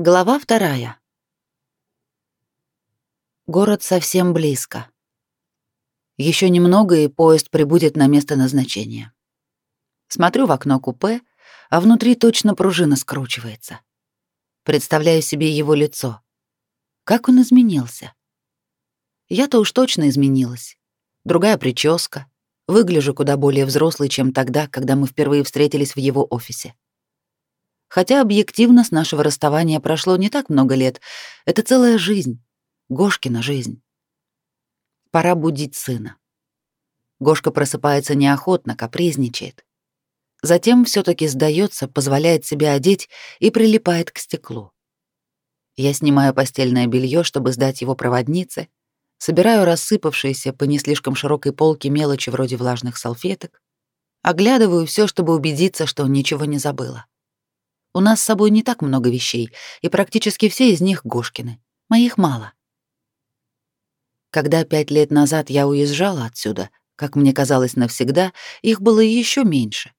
Глава вторая. Город совсем близко. Еще немного, и поезд прибудет на место назначения. Смотрю в окно купе, а внутри точно пружина скручивается. Представляю себе его лицо. Как он изменился? Я-то уж точно изменилась. Другая прическа. Выгляжу куда более взрослой, чем тогда, когда мы впервые встретились в его офисе. Хотя объективно с нашего расставания прошло не так много лет. Это целая жизнь. Гошкина жизнь. Пора будить сына. Гошка просыпается неохотно, капризничает. Затем все таки сдается, позволяет себе одеть и прилипает к стеклу. Я снимаю постельное белье, чтобы сдать его проводнице, собираю рассыпавшиеся по не слишком широкой полке мелочи вроде влажных салфеток, оглядываю все, чтобы убедиться, что ничего не забыла. У нас с собой не так много вещей, и практически все из них Гошкины. Моих мало. Когда пять лет назад я уезжала отсюда, как мне казалось навсегда, их было еще меньше.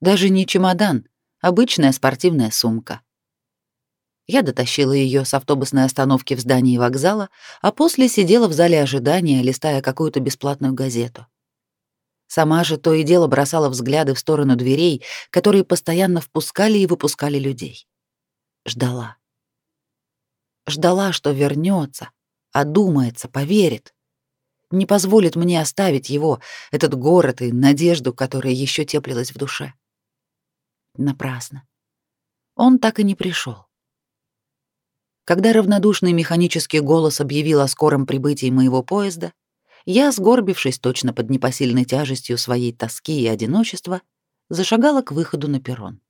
Даже не чемодан, обычная спортивная сумка. Я дотащила ее с автобусной остановки в здании вокзала, а после сидела в зале ожидания, листая какую-то бесплатную газету. Сама же то и дело бросала взгляды в сторону дверей, которые постоянно впускали и выпускали людей. Ждала. Ждала, что вернется, одумается, поверит. Не позволит мне оставить его, этот город и надежду, которая еще теплилась в душе. Напрасно. Он так и не пришел. Когда равнодушный механический голос объявил о скором прибытии моего поезда, я, сгорбившись точно под непосильной тяжестью своей тоски и одиночества, зашагала к выходу на перрон.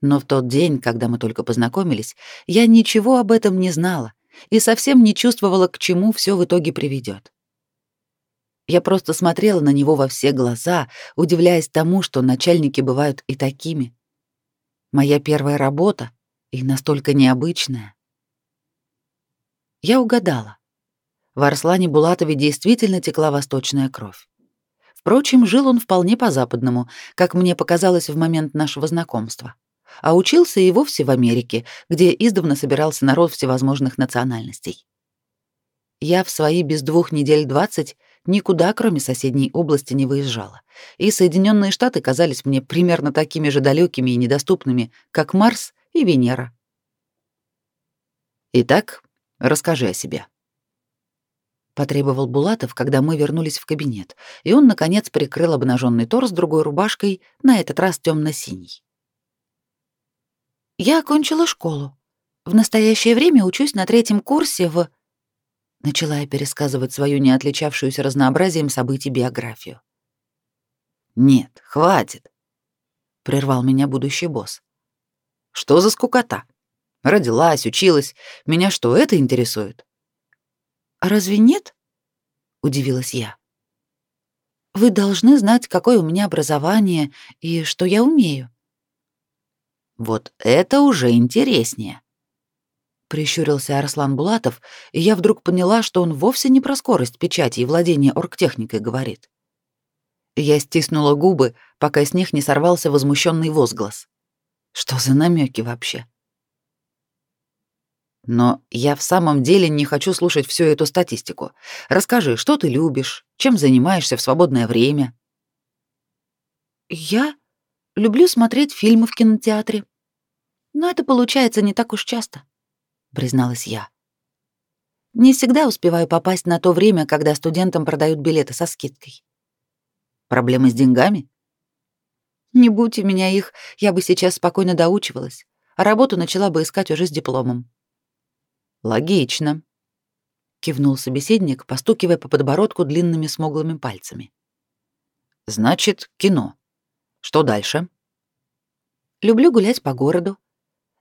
Но в тот день, когда мы только познакомились, я ничего об этом не знала и совсем не чувствовала, к чему все в итоге приведет. Я просто смотрела на него во все глаза, удивляясь тому, что начальники бывают и такими. Моя первая работа и настолько необычная. Я угадала. В Арслане Булатове действительно текла восточная кровь. Впрочем, жил он вполне по-западному, как мне показалось в момент нашего знакомства. А учился и вовсе в Америке, где издавна собирался народ всевозможных национальностей. Я в свои без двух недель двадцать никуда, кроме соседней области, не выезжала, и Соединенные Штаты казались мне примерно такими же далекими и недоступными, как Марс и Венера. Итак, расскажи о себе потребовал Булатов, когда мы вернулись в кабинет, и он наконец прикрыл обнаженный торс другой рубашкой, на этот раз темно синий Я окончила школу. В настоящее время учусь на третьем курсе в начала я пересказывать свою не отличавшуюся разнообразием событий биографию. Нет, хватит, прервал меня будущий босс. Что за скукота? Родилась, училась. Меня что, это интересует? «А разве нет?» — удивилась я. «Вы должны знать, какое у меня образование и что я умею». «Вот это уже интереснее», — прищурился Арслан Булатов, и я вдруг поняла, что он вовсе не про скорость печати и владение оргтехникой говорит. Я стиснула губы, пока с них не сорвался возмущенный возглас. Что за намеки вообще? Но я в самом деле не хочу слушать всю эту статистику. Расскажи, что ты любишь, чем занимаешься в свободное время? Я люблю смотреть фильмы в кинотеатре. Но это получается не так уж часто, призналась я. Не всегда успеваю попасть на то время, когда студентам продают билеты со скидкой. Проблемы с деньгами? Не будь у меня их, я бы сейчас спокойно доучивалась, а работу начала бы искать уже с дипломом. Логично, кивнул собеседник, постукивая по подбородку длинными смуглыми пальцами. Значит, кино. Что дальше? Люблю гулять по городу.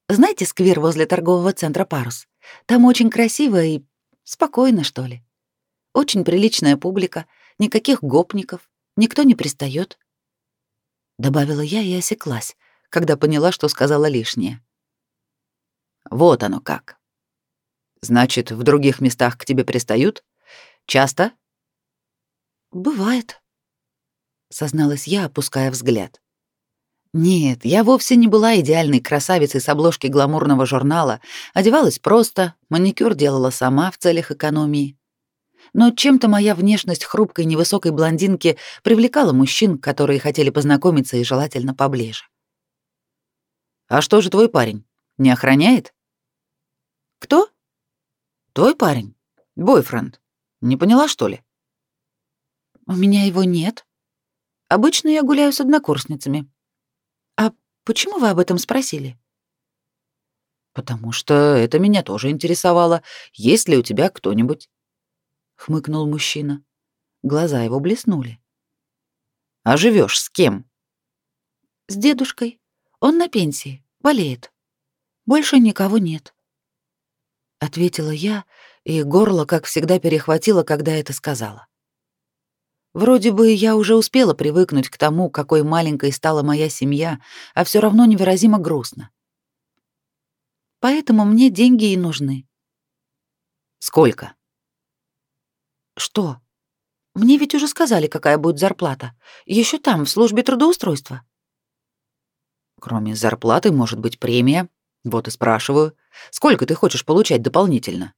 Знаете сквер возле торгового центра Парус? Там очень красиво и спокойно, что ли. Очень приличная публика, никаких гопников, никто не пристает. Добавила я и осеклась, когда поняла, что сказала лишнее. Вот оно как. Значит, в других местах к тебе пристают? Часто? Бывает, созналась я, опуская взгляд. Нет, я вовсе не была идеальной красавицей с обложки гламурного журнала, одевалась просто, маникюр делала сама в целях экономии. Но чем-то моя внешность хрупкой невысокой блондинки привлекала мужчин, которые хотели познакомиться и желательно поближе. «А что же твой парень? Не охраняет?» «Кто?» «Твой парень. Бойфренд. Не поняла, что ли?» «У меня его нет. Обычно я гуляю с однокурсницами», Почему вы об этом спросили? Потому что это меня тоже интересовало. Есть ли у тебя кто-нибудь? хмыкнул мужчина. Глаза его блеснули. А живешь с кем? С дедушкой. Он на пенсии, болеет. Больше никого нет. Ответила я, и горло, как всегда, перехватило, когда это сказала. Вроде бы я уже успела привыкнуть к тому, какой маленькой стала моя семья, а все равно невыразимо грустно. Поэтому мне деньги и нужны. Сколько? Что? Мне ведь уже сказали, какая будет зарплата. Еще там, в службе трудоустройства. Кроме зарплаты, может быть, премия. Вот и спрашиваю, сколько ты хочешь получать дополнительно?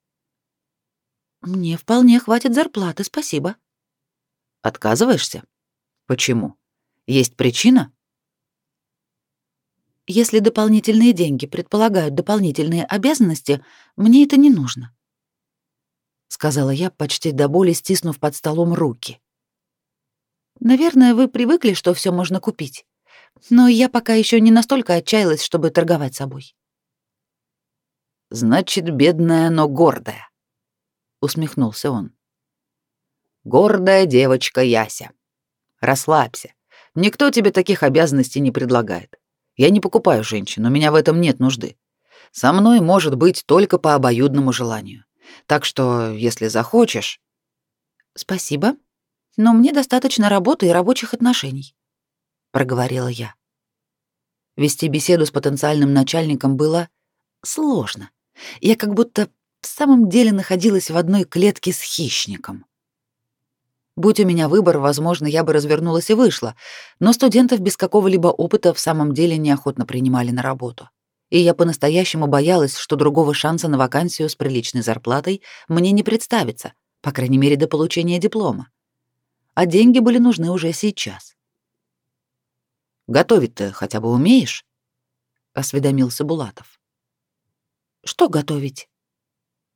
Мне вполне хватит зарплаты, спасибо. Отказываешься? Почему? Есть причина? Если дополнительные деньги предполагают дополнительные обязанности, мне это не нужно, сказала я, почти до боли стиснув под столом руки. Наверное, вы привыкли, что все можно купить. Но я пока еще не настолько отчаялась, чтобы торговать собой. Значит, бедная, но гордая, усмехнулся он. Гордая девочка Яся. Расслабься. Никто тебе таких обязанностей не предлагает. Я не покупаю женщин, у меня в этом нет нужды. Со мной может быть только по обоюдному желанию. Так что, если захочешь... Спасибо, но мне достаточно работы и рабочих отношений, проговорила я. Вести беседу с потенциальным начальником было сложно. Я как будто в самом деле находилась в одной клетке с хищником. Будь у меня выбор, возможно, я бы развернулась и вышла, но студентов без какого-либо опыта в самом деле неохотно принимали на работу. И я по-настоящему боялась, что другого шанса на вакансию с приличной зарплатой мне не представится, по крайней мере, до получения диплома. А деньги были нужны уже сейчас. «Готовить-то хотя бы умеешь?» — осведомился Булатов. «Что готовить?»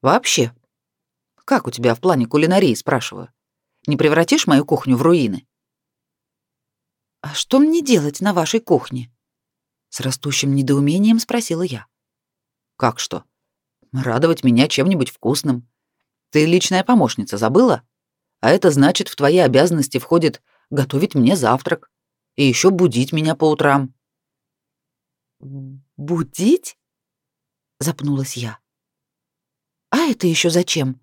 «Вообще. Как у тебя в плане кулинарии, спрашиваю?» Не превратишь мою кухню в руины? А что мне делать на вашей кухне? С растущим недоумением спросила я. Как что? Радовать меня чем-нибудь вкусным. Ты личная помощница, забыла? А это значит, в твои обязанности входит готовить мне завтрак и еще будить меня по утрам. Будить? Запнулась я. А это еще зачем?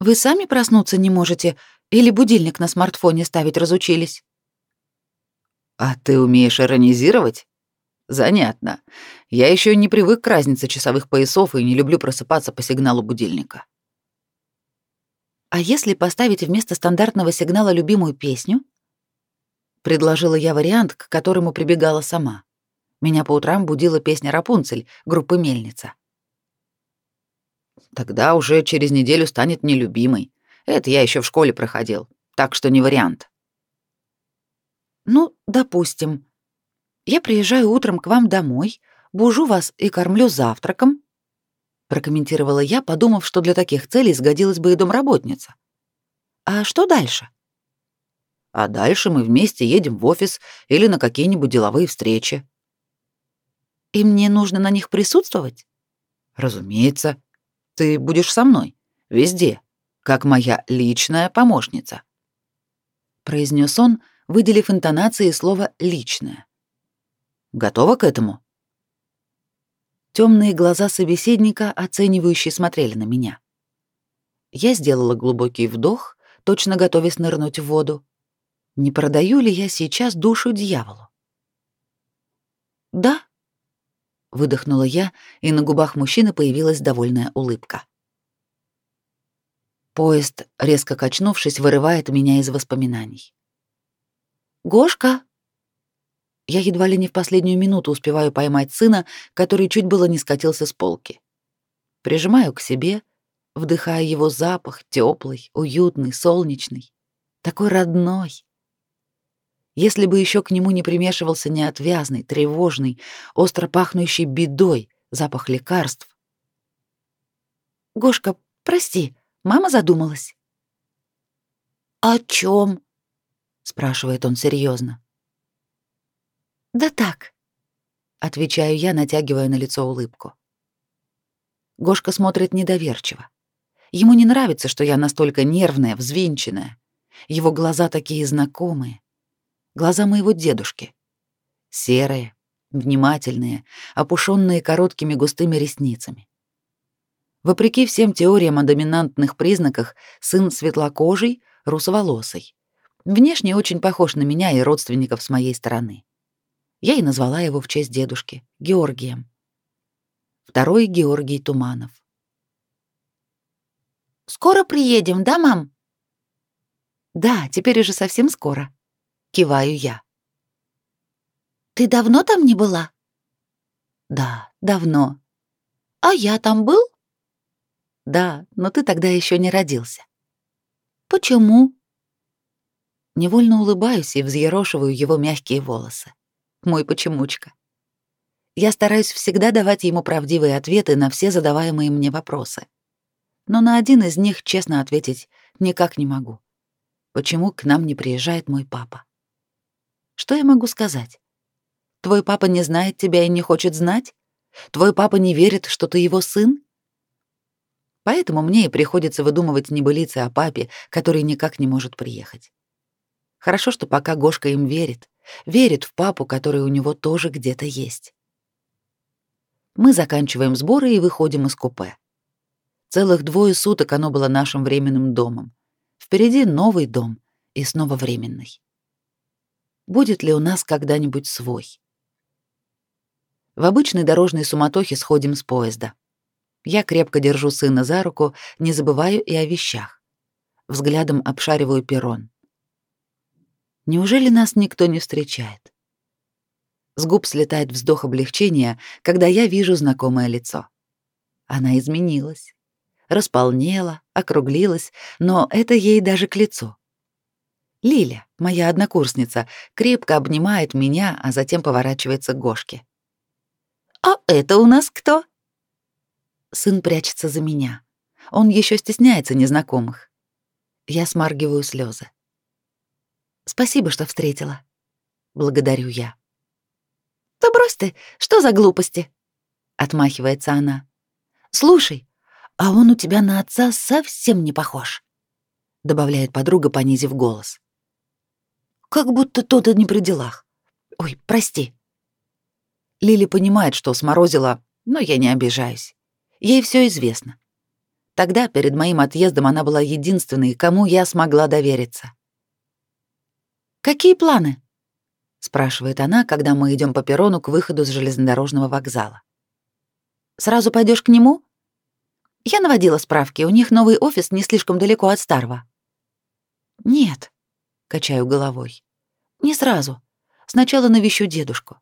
Вы сами проснуться не можете или будильник на смартфоне ставить разучились? А ты умеешь иронизировать? Занятно. Я еще не привык к разнице часовых поясов и не люблю просыпаться по сигналу будильника. А если поставить вместо стандартного сигнала любимую песню? Предложила я вариант, к которому прибегала сама. Меня по утрам будила песня Рапунцель группы Мельница. Тогда уже через неделю станет нелюбимой. Это я еще в школе проходил, так что не вариант. Ну, допустим. Я приезжаю утром к вам домой, бужу вас и кормлю завтраком, прокомментировала я, подумав, что для таких целей сгодилась бы и домработница. А что дальше? А дальше мы вместе едем в офис или на какие-нибудь деловые встречи. И мне нужно на них присутствовать? Разумеется. Ты будешь со мной везде как моя личная помощница», — произнес он, выделив интонации слова «личная». «Готова к этому?» Темные глаза собеседника, оценивающие, смотрели на меня. Я сделала глубокий вдох, точно готовясь нырнуть в воду. Не продаю ли я сейчас душу дьяволу? «Да», — выдохнула я, и на губах мужчины появилась довольная улыбка. Поезд, резко качнувшись, вырывает меня из воспоминаний. «Гошка!» Я едва ли не в последнюю минуту успеваю поймать сына, который чуть было не скатился с полки. Прижимаю к себе, вдыхая его запах, теплый, уютный, солнечный, такой родной. Если бы еще к нему не примешивался неотвязный, тревожный, остро пахнущий бедой запах лекарств. «Гошка, прости, мама задумалась». «О чем?» — спрашивает он серьезно. «Да так», — отвечаю я, натягивая на лицо улыбку. Гошка смотрит недоверчиво. Ему не нравится, что я настолько нервная, взвинченная. Его глаза такие знакомые. Глаза моего дедушки. Серые, внимательные, опушенные короткими густыми ресницами. Вопреки всем теориям о доминантных признаках, сын светлокожий, русоволосый. Внешне очень похож на меня и родственников с моей стороны. Я и назвала его в честь дедушки, Георгием. Второй Георгий Туманов. «Скоро приедем, да, мам?» «Да, теперь уже совсем скоро», — киваю я. «Ты давно там не была?» «Да, давно». «А я там был?» «Да, но ты тогда еще не родился». «Почему?» Невольно улыбаюсь и взъерошиваю его мягкие волосы. Мой почемучка. Я стараюсь всегда давать ему правдивые ответы на все задаваемые мне вопросы. Но на один из них честно ответить никак не могу. Почему к нам не приезжает мой папа? Что я могу сказать? Твой папа не знает тебя и не хочет знать? Твой папа не верит, что ты его сын? Поэтому мне и приходится выдумывать небылицы о папе, который никак не может приехать. Хорошо, что пока Гошка им верит, верит в папу, который у него тоже где-то есть. Мы заканчиваем сборы и выходим из купе. Целых двое суток оно было нашим временным домом. Впереди новый дом и снова временный. Будет ли у нас когда-нибудь свой? В обычной дорожной суматохе сходим с поезда. Я крепко держу сына за руку, не забываю и о вещах. Взглядом обшариваю перрон. Неужели нас никто не встречает? С губ слетает вздох облегчения, когда я вижу знакомое лицо. Она изменилась, располнела, округлилась, но это ей даже к лицу. Лиля, моя однокурсница, крепко обнимает меня, а затем поворачивается к Гошке. «А это у нас кто?» Сын прячется за меня. Он еще стесняется незнакомых. Я смаргиваю слезы. Спасибо, что встретила. Благодарю я. Да брось ты, что за глупости? Отмахивается она. Слушай, а он у тебя на отца совсем не похож, добавляет подруга, понизив голос. Как будто тот и не при делах. Ой, прости. Лили понимает, что сморозила, но я не обижаюсь. Ей все известно. Тогда, перед моим отъездом, она была единственной, кому я смогла довериться. Какие планы? спрашивает она, когда мы идем по перрону к выходу с железнодорожного вокзала. Сразу пойдешь к нему? Я наводила справки, у них новый офис не слишком далеко от старого. Нет, качаю головой. Не сразу. Сначала навещу дедушку.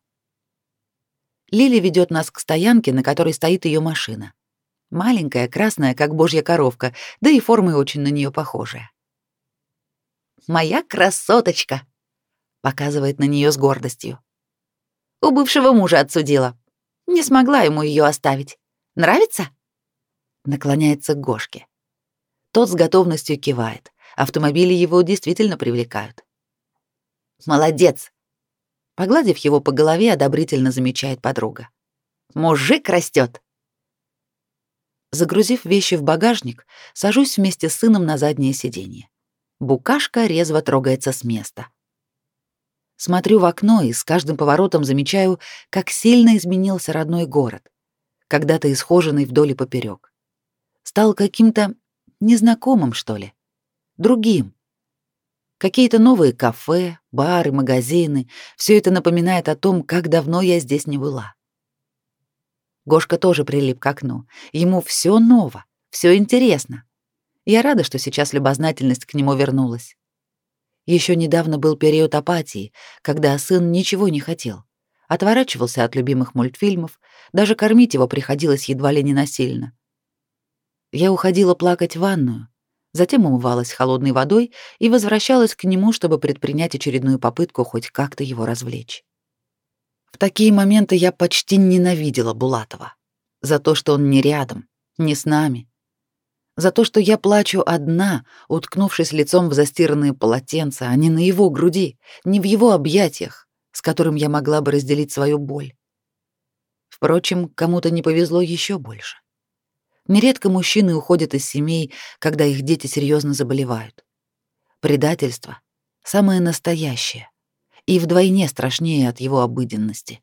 Лили ведет нас к стоянке, на которой стоит ее машина. Маленькая, красная, как божья коровка, да и формы очень на нее похожая. «Моя красоточка!» показывает на нее с гордостью. У бывшего мужа отсудила. Не смогла ему ее оставить. Нравится? Наклоняется к Гошке. Тот с готовностью кивает. Автомобили его действительно привлекают. Молодец. Погладив его по голове, одобрительно замечает подруга. Мужик растет. Загрузив вещи в багажник, сажусь вместе с сыном на заднее сиденье. Букашка резво трогается с места. Смотрю в окно и с каждым поворотом замечаю, как сильно изменился родной город, когда-то исхоженный вдоль и поперек. Стал каким-то незнакомым, что ли, другим. Какие-то новые кафе, бары, магазины — все это напоминает о том, как давно я здесь не была. Гошка тоже прилип к окну. Ему все ново, все интересно. Я рада, что сейчас любознательность к нему вернулась. Еще недавно был период апатии, когда сын ничего не хотел. Отворачивался от любимых мультфильмов, даже кормить его приходилось едва ли не насильно. Я уходила плакать в ванную, затем умывалась холодной водой и возвращалась к нему, чтобы предпринять очередную попытку хоть как-то его развлечь. В такие моменты я почти ненавидела Булатова за то, что он не рядом, не с нами, за то, что я плачу одна, уткнувшись лицом в застиранные полотенца, а не на его груди, не в его объятиях, с которым я могла бы разделить свою боль. Впрочем, кому-то не повезло еще больше. Нередко мужчины уходят из семей, когда их дети серьезно заболевают. Предательство — самое настоящее и вдвойне страшнее от его обыденности.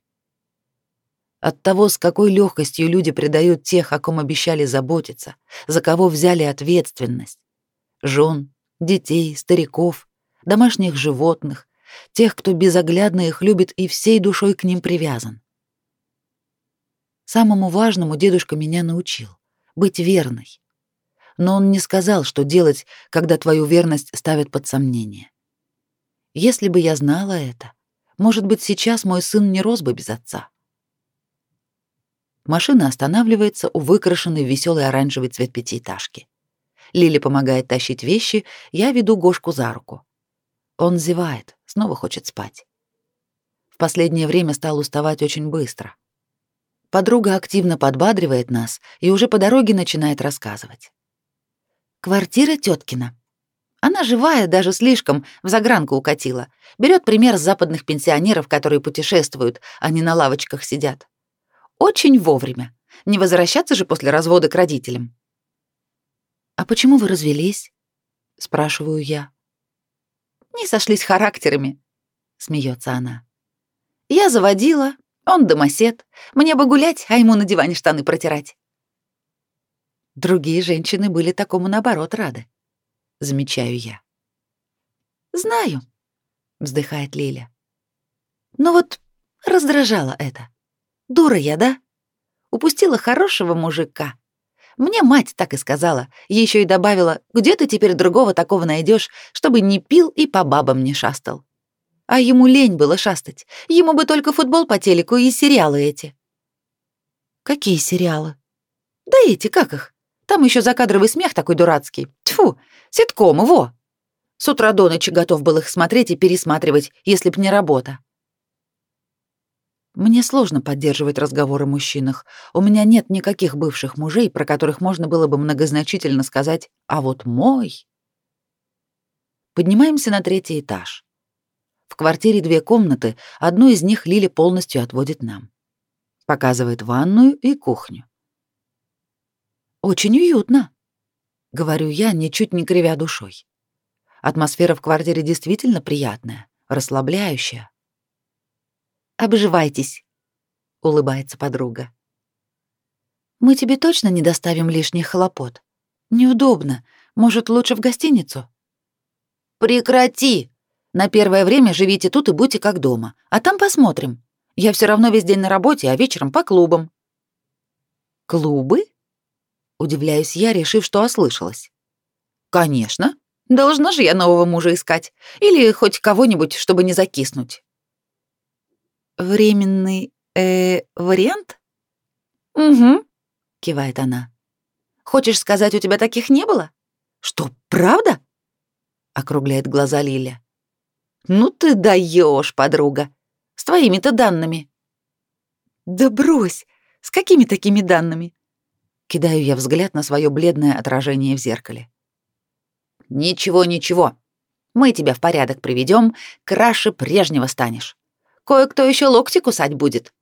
От того, с какой легкостью люди предают тех, о ком обещали заботиться, за кого взяли ответственность. Жен, детей, стариков, домашних животных, тех, кто безоглядно их любит и всей душой к ним привязан. Самому важному дедушка меня научил — быть верной. Но он не сказал, что делать, когда твою верность ставят под сомнение. Если бы я знала это, может быть, сейчас мой сын не рос бы без отца. Машина останавливается у выкрашенной в веселый оранжевый цвет пятиэтажки. Лили помогает тащить вещи, я веду Гошку за руку. Он зевает, снова хочет спать. В последнее время стал уставать очень быстро. Подруга активно подбадривает нас и уже по дороге начинает рассказывать. Квартира теткина. Она живая, даже слишком, в загранку укатила. Берет пример с западных пенсионеров, которые путешествуют, а не на лавочках сидят. Очень вовремя. Не возвращаться же после развода к родителям. «А почему вы развелись?» — спрашиваю я. «Не сошлись характерами», — смеется она. «Я заводила, он домосед. Мне бы гулять, а ему на диване штаны протирать». Другие женщины были такому наоборот рады. Замечаю я. «Знаю», — вздыхает Лиля. «Но вот раздражало это. Дура я, да? Упустила хорошего мужика. Мне мать так и сказала, еще и добавила, где ты теперь другого такого найдешь, чтобы не пил и по бабам не шастал. А ему лень было шастать. Ему бы только футбол по телеку и сериалы эти. Какие сериалы? Да эти, как их? Там еще закадровый смех такой дурацкий. Тьфу, ситкомы, во. С утра до ночи готов был их смотреть и пересматривать, если б не работа. Мне сложно поддерживать разговоры о мужчинах. У меня нет никаких бывших мужей, про которых можно было бы многозначительно сказать «а вот мой». Поднимаемся на третий этаж. В квартире две комнаты, одну из них Лили полностью отводит нам. Показывает ванную и кухню. «Очень уютно», — говорю я, ничуть не кривя душой. Атмосфера в квартире действительно приятная, расслабляющая. Обживайтесь, улыбается подруга. Мы тебе точно не доставим лишних хлопот. Неудобно. Может, лучше в гостиницу? Прекрати. На первое время живите тут и будьте как дома, а там посмотрим. Я все равно весь день на работе, а вечером по клубам. Клубы? Удивляюсь я, решив, что ослышалась. Конечно. Должна же я нового мужа искать. Или хоть кого-нибудь, чтобы не закиснуть. Временный э вариант? Угу, кивает она. Хочешь сказать, у тебя таких не было? Что, правда? округляет глаза Лиля. Ну ты даешь, подруга. С твоими-то данными. Да брось. С какими такими данными? Кидаю я взгляд на свое бледное отражение в зеркале. Ничего, ничего. Мы тебя в порядок приведем, краше прежнего станешь. Кое-кто еще локти кусать будет.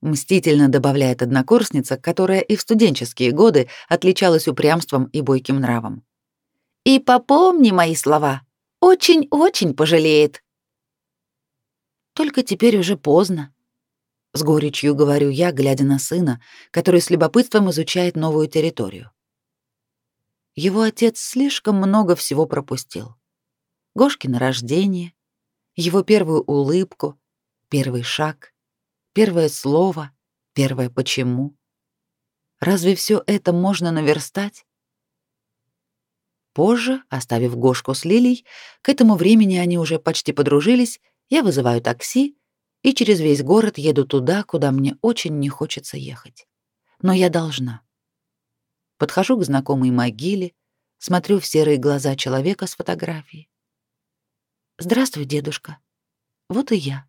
Мстительно добавляет однокурсница, которая и в студенческие годы отличалась упрямством и бойким нравом. И попомни мои слова. Очень-очень пожалеет. Только теперь уже поздно. С горечью говорю я, глядя на сына, который с любопытством изучает новую территорию. Его отец слишком много всего пропустил. Гошкино рождение, его первую улыбку, Первый шаг, первое слово, первое почему. Разве все это можно наверстать? Позже, оставив Гошку с Лилей, к этому времени они уже почти подружились, я вызываю такси и через весь город еду туда, куда мне очень не хочется ехать. Но я должна. Подхожу к знакомой могиле, смотрю в серые глаза человека с фотографии. «Здравствуй, дедушка. Вот и я».